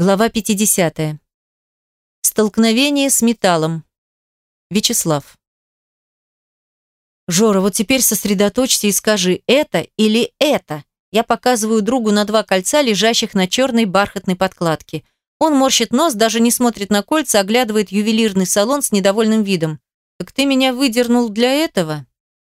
Глава 50. Столкновение с металлом. Вячеслав. Жора, вот теперь сосредоточься и скажи, это или это? Я показываю другу на два кольца, лежащих на черной бархатной подкладке. Он морщит нос, даже не смотрит на кольца, оглядывает ювелирный салон с недовольным видом. «Так ты меня выдернул для этого?»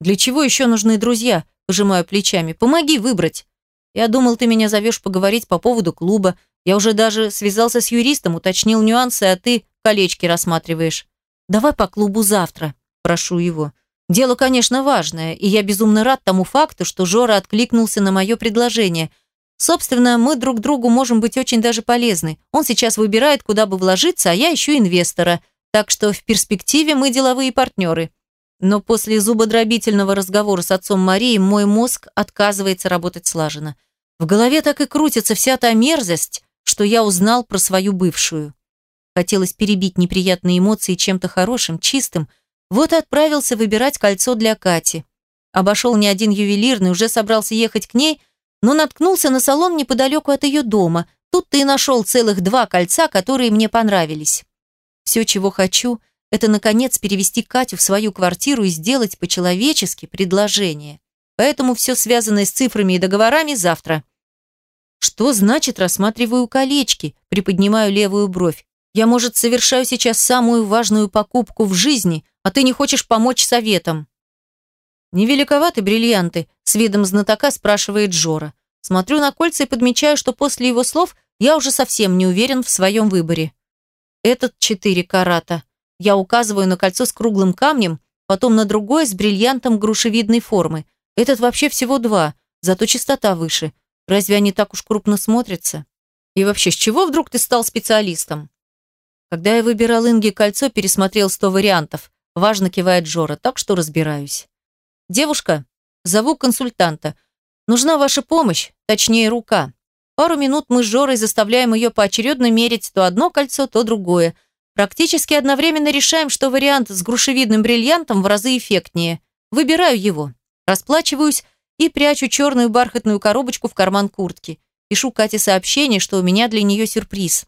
«Для чего еще нужны друзья?» Пожимаю плечами. «Помоги выбрать». «Я думал, ты меня зовешь поговорить по поводу клуба, я уже даже связался с юристом, уточнил нюансы, а ты колечки рассматриваешь. Давай по клубу завтра, прошу его. Дело, конечно, важное, и я безумно рад тому факту, что Жора откликнулся на мое предложение. Собственно, мы друг другу можем быть очень даже полезны. Он сейчас выбирает, куда бы вложиться, а я ищу инвестора. Так что в перспективе мы деловые партнеры. Но после зубодробительного разговора с отцом Марии мой мозг отказывается работать слаженно. В голове так и крутится вся та мерзость, что я узнал про свою бывшую. Хотелось перебить неприятные эмоции чем-то хорошим, чистым. Вот и отправился выбирать кольцо для Кати. Обошел не один ювелирный, уже собрался ехать к ней, но наткнулся на салон неподалеку от ее дома. Тут ты и нашел целых два кольца, которые мне понравились. Все, чего хочу, это, наконец, перевести Катю в свою квартиру и сделать по-человечески предложение. Поэтому все связанное с цифрами и договорами завтра. Что значит рассматриваю колечки? Приподнимаю левую бровь. Я, может, совершаю сейчас самую важную покупку в жизни, а ты не хочешь помочь советом. Не великоваты бриллианты, с видом знатока спрашивает Жора. Смотрю на кольца и подмечаю, что после его слов я уже совсем не уверен в своем выборе. Этот четыре карата. Я указываю на кольцо с круглым камнем, потом на другое с бриллиантом грушевидной формы. Этот вообще всего два, зато частота выше. Разве они так уж крупно смотрятся? И вообще, с чего вдруг ты стал специалистом? Когда я выбирал Инге кольцо, пересмотрел сто вариантов. Важно кивает Жора, так что разбираюсь. Девушка, зову консультанта. Нужна ваша помощь, точнее рука. Пару минут мы с Жорой заставляем ее поочередно мерить то одно кольцо, то другое. Практически одновременно решаем, что вариант с грушевидным бриллиантом в разы эффектнее. Выбираю его. Расплачиваюсь и прячу черную бархатную коробочку в карман куртки. Пишу Кате сообщение, что у меня для нее сюрприз.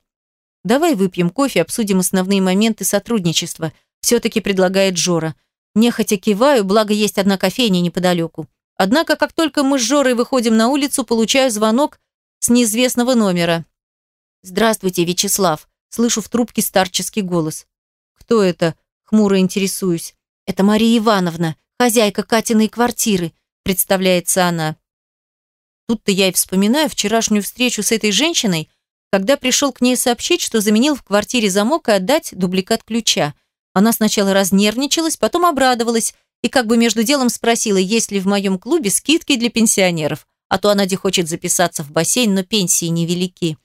«Давай выпьем кофе, обсудим основные моменты сотрудничества», все-таки предлагает Жора. Нехотя киваю, благо есть одна кофейня неподалеку. Однако, как только мы с Жорой выходим на улицу, получаю звонок с неизвестного номера. «Здравствуйте, Вячеслав», слышу в трубке старческий голос. «Кто это?» – хмуро интересуюсь. «Это Мария Ивановна, хозяйка Катиной квартиры представляется она. Тут-то я и вспоминаю вчерашнюю встречу с этой женщиной, когда пришел к ней сообщить, что заменил в квартире замок и отдать дубликат ключа. Она сначала разнервничалась, потом обрадовалась и как бы между делом спросила, есть ли в моем клубе скидки для пенсионеров, а то она где хочет записаться в бассейн, но пенсии невелики.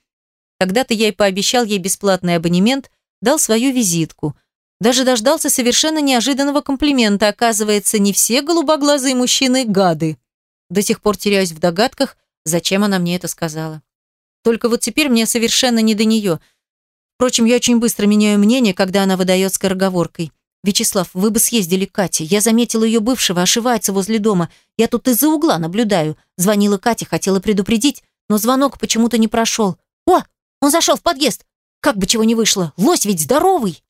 Тогда-то я и пообещал ей бесплатный абонемент, дал свою визитку – даже дождался совершенно неожиданного комплимента. Оказывается, не все голубоглазые мужчины – гады. До сих пор теряюсь в догадках, зачем она мне это сказала. Только вот теперь мне совершенно не до нее. Впрочем, я очень быстро меняю мнение, когда она выдает скороговоркой. «Вячеслав, вы бы съездили к Кате. Я заметила ее бывшего, ошивается возле дома. Я тут из-за угла наблюдаю. Звонила Кате, хотела предупредить, но звонок почему-то не прошел. О, он зашел в подъезд. Как бы чего не вышло. Лось ведь здоровый!»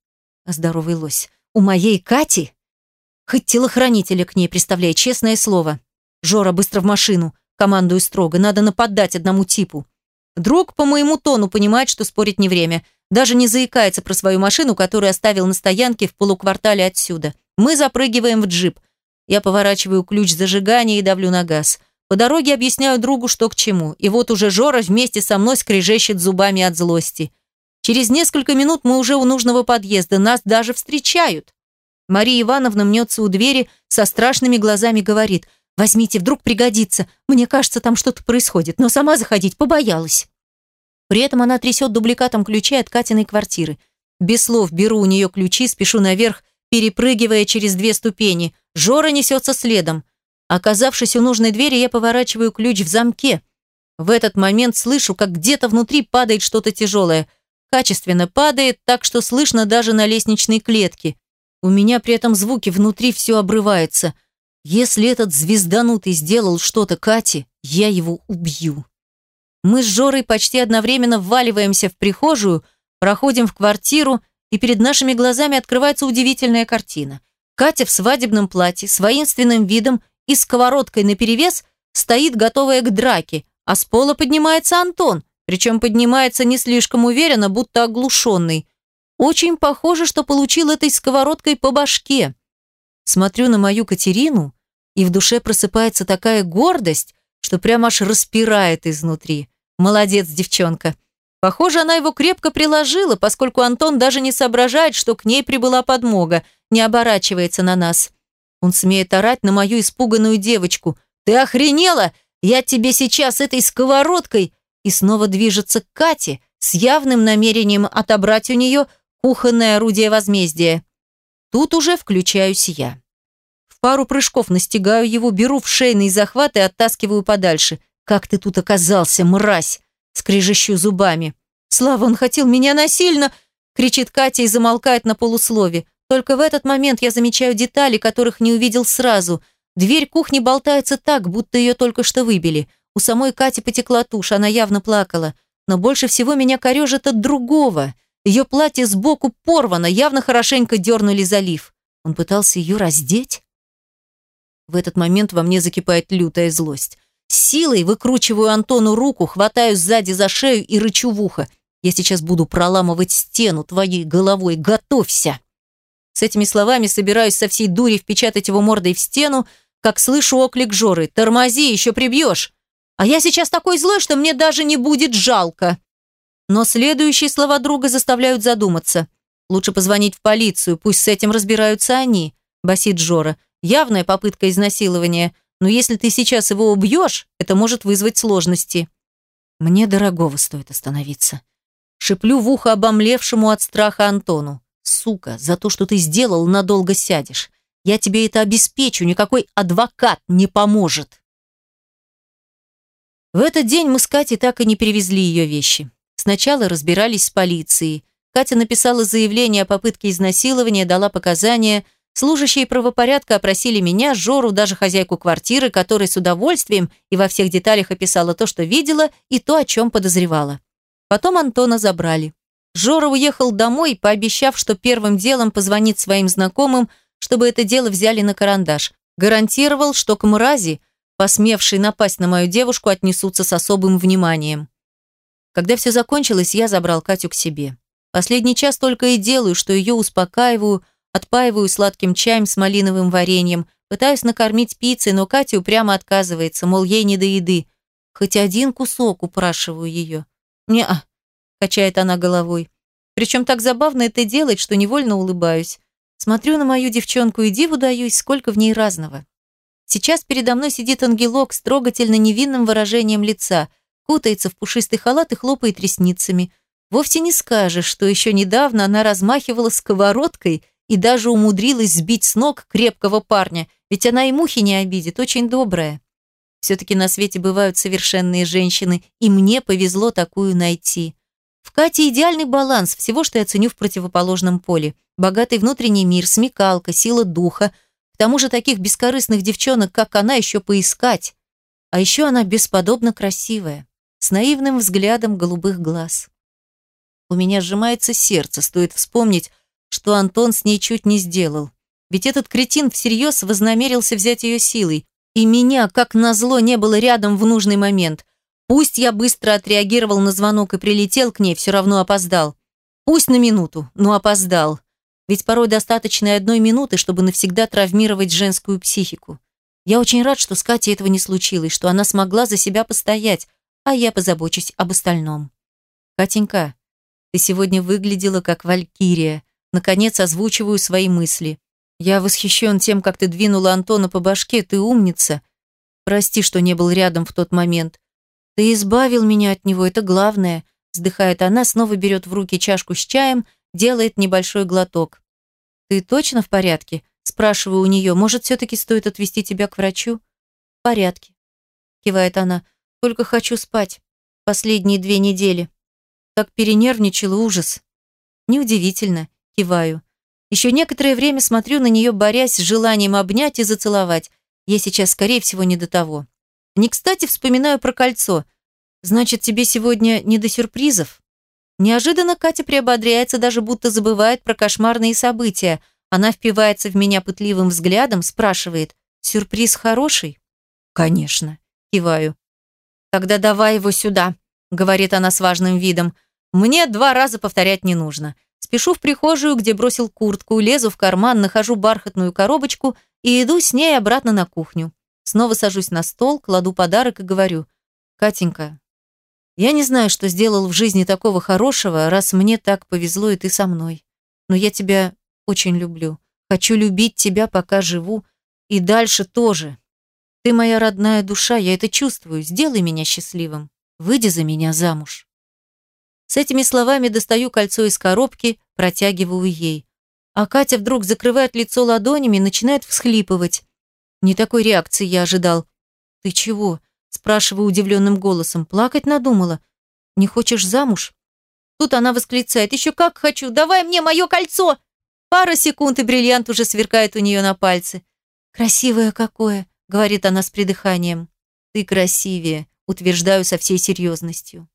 Здоровый лось. У моей Кати? Хоть телохранителя к ней, представляй, честное слово. Жора, быстро в машину. Командую строго. Надо нападать одному типу. Друг по моему тону понимает, что спорить не время. Даже не заикается про свою машину, которую оставил на стоянке в полуквартале отсюда. Мы запрыгиваем в джип. Я поворачиваю ключ зажигания и давлю на газ. По дороге объясняю другу, что к чему. И вот уже Жора вместе со мной скрежещет зубами от злости. Через несколько минут мы уже у нужного подъезда, нас даже встречают. Мария Ивановна мнется у двери, со страшными глазами говорит, «Возьмите, вдруг пригодится. Мне кажется, там что-то происходит, но сама заходить побоялась». При этом она трясет дубликатом ключей от Катиной квартиры. Без слов беру у нее ключи, спешу наверх, перепрыгивая через две ступени. Жора несется следом. Оказавшись у нужной двери, я поворачиваю ключ в замке. В этот момент слышу, как где-то внутри падает что-то тяжелое качественно падает, так что слышно даже на лестничной клетке. У меня при этом звуки внутри все обрывается. Если этот звезданутый сделал что-то Кате, я его убью. Мы с Жорой почти одновременно вваливаемся в прихожую, проходим в квартиру, и перед нашими глазами открывается удивительная картина. Катя в свадебном платье, с воинственным видом и сковородкой наперевес стоит, готовая к драке, а с пола поднимается Антон, причем поднимается не слишком уверенно, будто оглушенный. Очень похоже, что получил этой сковородкой по башке. Смотрю на мою Катерину, и в душе просыпается такая гордость, что прямо аж распирает изнутри. Молодец, девчонка. Похоже, она его крепко приложила, поскольку Антон даже не соображает, что к ней прибыла подмога, не оборачивается на нас. Он смеет орать на мою испуганную девочку. «Ты охренела? Я тебе сейчас этой сковородкой!» И снова движется к Кате с явным намерением отобрать у нее кухонное орудие возмездия. Тут уже включаюсь я. В пару прыжков настигаю его, беру в шейный захват и оттаскиваю подальше. «Как ты тут оказался, мразь?» скрежещу зубами. «Слава, он хотел меня насильно!» кричит Катя и замолкает на полуслове. Только в этот момент я замечаю детали, которых не увидел сразу. Дверь кухни болтается так, будто ее только что выбили. У самой Кати потекла тушь, она явно плакала. Но больше всего меня корежит от другого. Ее платье сбоку порвано, явно хорошенько дернули залив. Он пытался ее раздеть? В этот момент во мне закипает лютая злость. Силой выкручиваю Антону руку, хватаю сзади за шею и рычу в ухо. Я сейчас буду проламывать стену твоей головой. Готовься!» С этими словами собираюсь со всей дури впечатать его мордой в стену, как слышу оклик Жоры. «Тормози, еще прибьешь!» А я сейчас такой злой, что мне даже не будет жалко. Но следующие слова друга заставляют задуматься. Лучше позвонить в полицию, пусть с этим разбираются они, басит Жора. Явная попытка изнасилования – но если ты сейчас его убьешь, это может вызвать сложности. Мне дорогого стоит остановиться. Шиплю в ухо обомлевшему от страха Антону. Сука, за то, что ты сделал, надолго сядешь. Я тебе это обеспечу, никакой адвокат не поможет. В этот день мы с Катей так и не перевезли ее вещи. Сначала разбирались с полицией. Катя написала заявление о попытке изнасилования, дала показания – Служащие правопорядка опросили меня, Жору, даже хозяйку квартиры, которая с удовольствием и во всех деталях описала то, что видела, и то, о чем подозревала. Потом Антона забрали. Жора уехал домой, пообещав, что первым делом позвонит своим знакомым, чтобы это дело взяли на карандаш. Гарантировал, что к мрази, посмевшей напасть на мою девушку, отнесутся с особым вниманием. Когда все закончилось, я забрал Катю к себе. Последний час только и делаю, что ее успокаиваю, Отпаиваю сладким чаем с малиновым вареньем, пытаюсь накормить пиццей, но Катя упрямо отказывается, мол, ей не до еды. Хоть один кусок, упрашиваю ее. «Не-а», качает она головой. Причем так забавно это делать, что невольно улыбаюсь. Смотрю на мою девчонку и диву даюсь, сколько в ней разного. Сейчас передо мной сидит ангелок с трогательно невинным выражением лица, кутается в пушистый халат и хлопает ресницами. Вовсе не скажешь, что еще недавно она размахивала сковородкой – и даже умудрилась сбить с ног крепкого парня, ведь она и мухи не обидит, очень добрая. Все-таки на свете бывают совершенные женщины, и мне повезло такую найти. В Кате идеальный баланс всего, что я ценю в противоположном поле. Богатый внутренний мир, смекалка, сила духа. К тому же таких бескорыстных девчонок, как она, еще поискать. А еще она бесподобно красивая, с наивным взглядом голубых глаз. У меня сжимается сердце, стоит вспомнить, что Антон с ней чуть не сделал. Ведь этот кретин всерьез вознамерился взять ее силой, и меня, как назло, не было рядом в нужный момент. Пусть я быстро отреагировал на звонок и прилетел к ней, все равно опоздал. Пусть на минуту, но опоздал. Ведь порой достаточно одной минуты, чтобы навсегда травмировать женскую психику. Я очень рад, что с Катей этого не случилось, что она смогла за себя постоять, а я позабочусь об остальном. Катенька, ты сегодня выглядела как валькирия, Наконец озвучиваю свои мысли. Я восхищен тем, как ты двинула Антона по башке, ты умница. Прости, что не был рядом в тот момент. Ты избавил меня от него, это главное. Вздыхает она, снова берет в руки чашку с чаем, делает небольшой глоток. Ты точно в порядке? Спрашиваю у нее, может, все-таки стоит отвезти тебя к врачу? В порядке. Кивает она. Только хочу спать. Последние две недели. Так перенервничала ужас. Неудивительно. Киваю. Еще некоторое время смотрю на нее, борясь с желанием обнять и зацеловать. Я сейчас, скорее всего, не до того. Не кстати вспоминаю про кольцо. Значит, тебе сегодня не до сюрпризов? Неожиданно Катя приободряется, даже будто забывает про кошмарные события. Она впивается в меня пытливым взглядом, спрашивает, «Сюрприз хороший?» «Конечно», – киваю. «Тогда давай его сюда», – говорит она с важным видом. «Мне два раза повторять не нужно. Спешу в прихожую, где бросил куртку, лезу в карман, нахожу бархатную коробочку и иду с ней обратно на кухню. Снова сажусь на стол, кладу подарок и говорю, «Катенька, я не знаю, что сделал в жизни такого хорошего, раз мне так повезло и ты со мной. Но я тебя очень люблю. Хочу любить тебя, пока живу, и дальше тоже. Ты моя родная душа, я это чувствую. Сделай меня счастливым. Выйди за меня замуж». С этими словами достаю кольцо из коробки, протягиваю ей. А Катя вдруг закрывает лицо ладонями и начинает всхлипывать. Не такой реакции я ожидал. «Ты чего?» – спрашиваю удивленным голосом. «Плакать надумала? Не хочешь замуж?» Тут она восклицает. «Еще как хочу! Давай мне мое кольцо!» Пара секунд, и бриллиант уже сверкает у нее на пальце. «Красивое какое!» – говорит она с придыханием. «Ты красивее!» – утверждаю со всей серьезностью.